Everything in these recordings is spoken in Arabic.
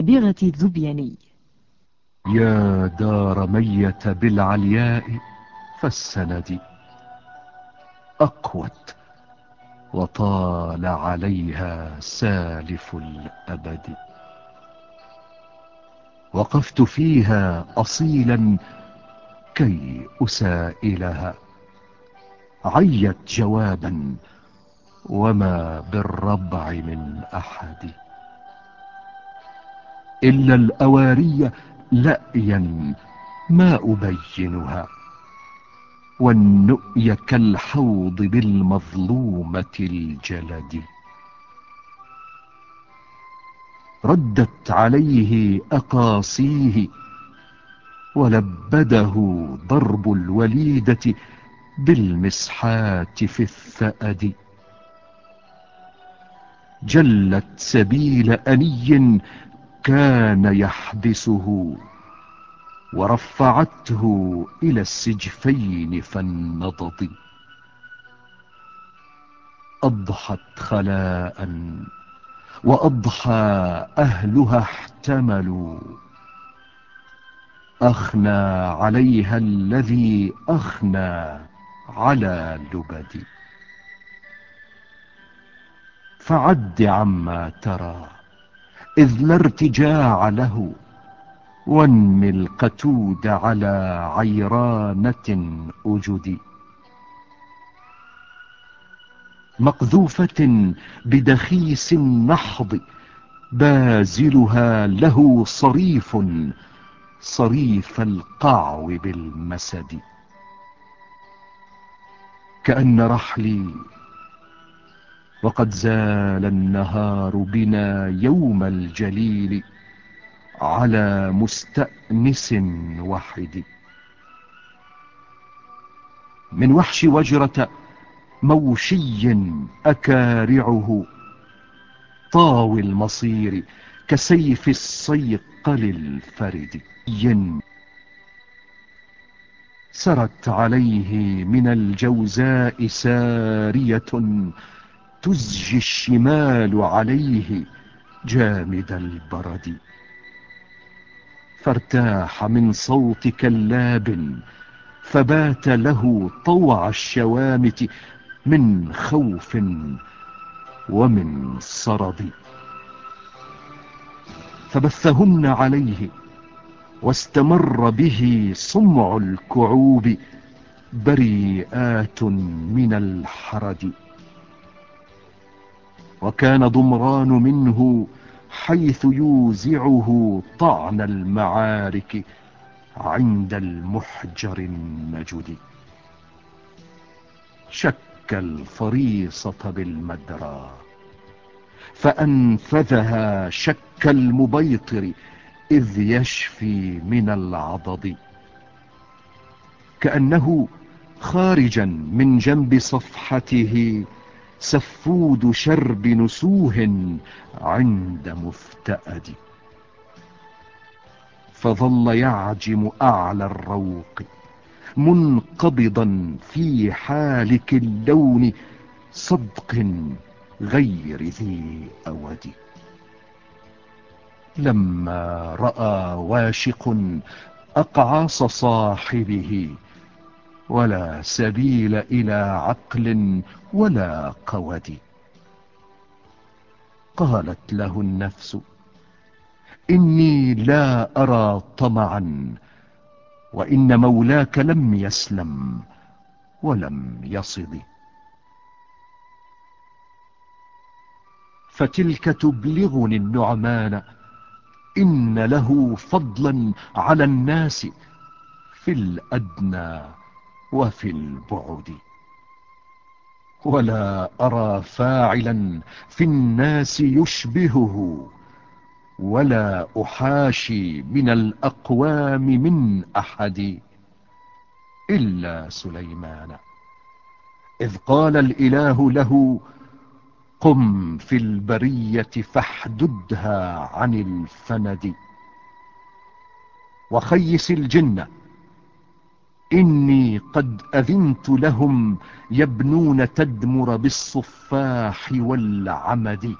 بغة الذبياني يا دار مية بالعلياء فالسند أقوت وطال عليها سالف الأبد. وقفت فيها أصيلا كي أسائلها. عيت جوابا وما بالربع من أحد. إلا الأواري لأيا ما أبينها والنؤي كالحوض بالمظلومة الجلد. ردت عليه أقاصيه ولبده ضرب الوليدة بالمسحات في الثأد. جلت سبيل أني كان يحبسه ورفعته إلى السجفين فالنضض أضحت خلاء وأضحى أهلها احتملوا. أخنى عليها الذي أخنى على لبد فعد عما ترى. إذ لا ارتجاع له وانم القتود على عيرانة أجد. مقذوفة بدخيس النحض بازلها له صريف صريف القعو بالمسد. كأن رحلي وقد زال النهار بنا يوم الجليل على مستأنس وحد من وحش وجرة موشي أكارعه طاوي المصير كسيف الصيقل الفرد سرت عليه من الجوزاء سارية تزجي الشمال عليه جامد البرد. فارتاح من صوت كلاب فبات له طوع الشوامت من خوف ومن صرد فبثهن عليه واستمر به صمع الكعوب بريئات من الحرد. وكان ضمران منه حيث يوزعه طعن المعارك عند المحجر النجد شك الفريصة بالمدرى فأنفذها شك المبيطر إذ يشفي من العضد. كأنه خارجا من جنب صفحته سفود شرب نسوه عند مفتأد. فظل يعجم أعلى الروق منقبضا في حالك اللون صدق غير ذي أود. لما رأى واشق أقعاص صاحبه ولا سبيل إلى عقل ولا قود قالت له النفس إني لا أرى طمعا وإن مولاك لم يسلم ولم يصد. فتلك تبلغني النعمان إن له فضلا على الناس في الأدنى. وفي البعد. ولا أرى فاعلا في الناس يشبهه ولا أحاشي من الأقوام من أحد إلا سليمان. إذ قال الإله له قم في البرية فاحددها عن الفند. وخيس الجنة إني قد أذنت لهم يبنون تدمر بالصفاح والعمد.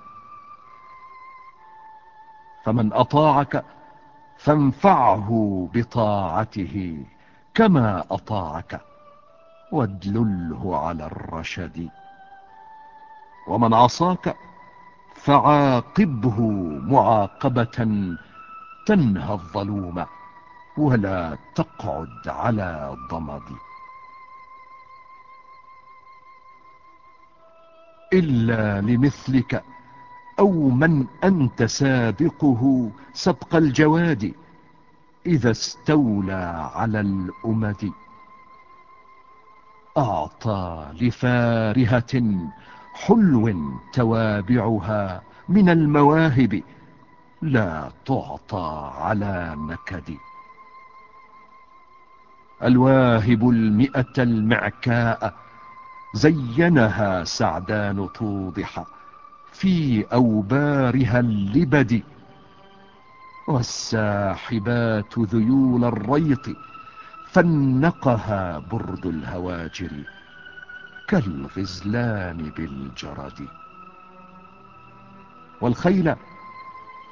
فمن أطاعك فانفعه بطاعته كما أطاعك وادلله على الرشد. ومن عصاك فعاقبه معاقبة تنهى الظلوم ولا تقعد على ضمد. إلا لمثلك أو من أنت سابقه سبق الجواد إذا استولى على الأمد. أعطى لفارهة حلو توابعها من المواهب لا تعطى على نكد. الواهب المئة المعكاء زينها سعدان توضح في أوبارها اللبد والساحبات ذيول الريط فنقها برد الهواجر كالغزلان بالجرد. والخيل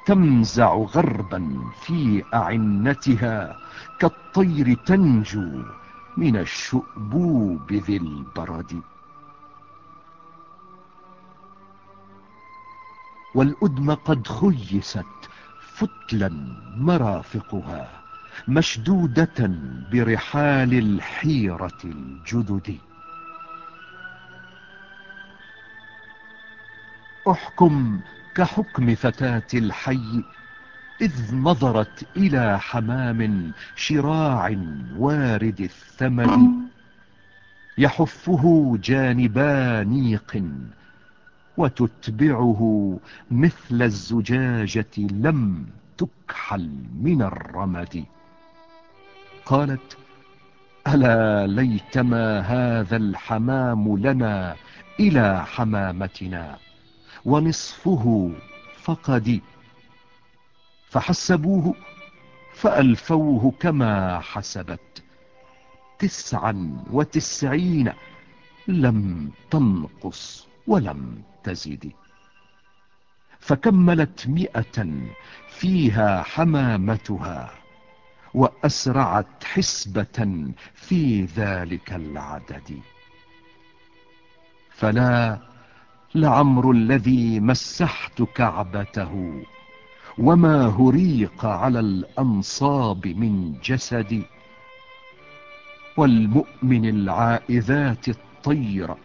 تمزع غربا في أعنتها كالطير تنجو من الشؤبوب ذي البرد. والأدم قد خيست فتلا مرافقها مشدودة برحال الحيرة الجدد. أحكم كحكم فتاة الحي إذ نظرت إلى حمام شراع وارد الثمن يحفه جانبا نيق وتتبعه مثل الزجاجة لم تكحل من الرمد. قالت ألا ليتما هذا الحمام لنا إلى حمامتنا ونصفه فقد فحسبوه فألفوه كما حسبت. تسعا وتسعين لم تنقص ولم تزد. فكملت مئة فيها حمامتها وأسرعت حسبة في ذلك العدد. فلا لعمر الذي مسحت كعبته. وما هريق على الأنصاب من جسدي والمؤمن العائذات الطير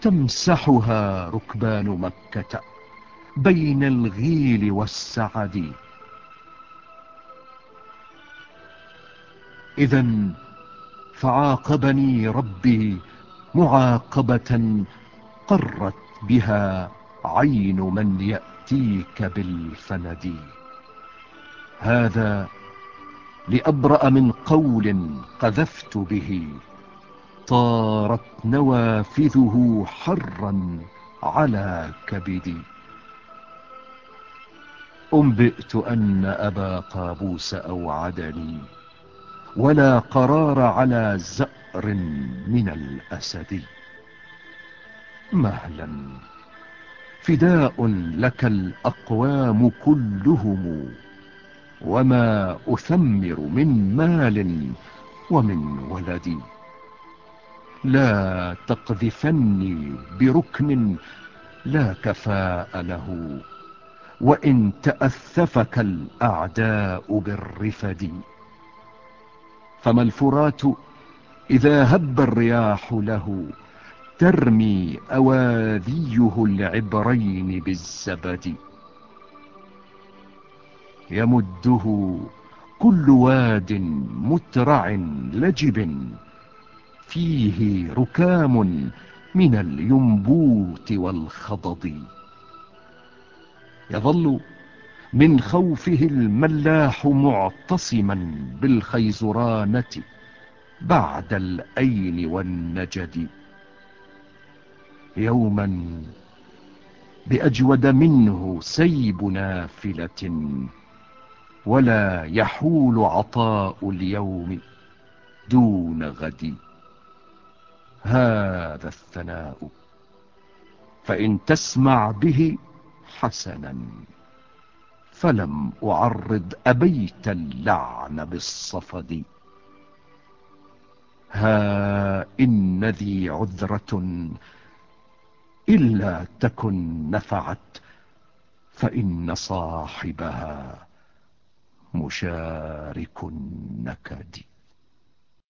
تمسحها ركبان مكة بين الغيل والسعد. إذا فعاقبني ربي معاقبة قرت بها عين من يأتيك بالفند هذا لأبرأ من قول قذفت به. طارت نوافذه حرا على كبدي أنبئت أن أبا قابوس أوعدني ولا قرار على زأر من الأسد. مهلا. فداء لك الأقوام كلهم وما أثمر من مال ومن ولدي لا تقذفني بركن لا كفاء له وإن تأثفك الأعداء بالرفد. فما الفرات إذا هب الرياح له ترمي أواذيه العبرين بالزبد. يمده كل واد مترع لجب. فيه ركام من الينبوت والخضض. يظل من خوفه الملاح معتصما بالخيزرانة بعد الأين والنجد. يوما بأجود منه سيب نافلة ولا يحول عطاء اليوم دون غد. هذا الثناء فإن تسمع به حسنا فلم أعرض أبيت اللعن بالصفد. ها إن ذي عذرة إلا تكن نفعت فإن صاحبها مشارك النكد.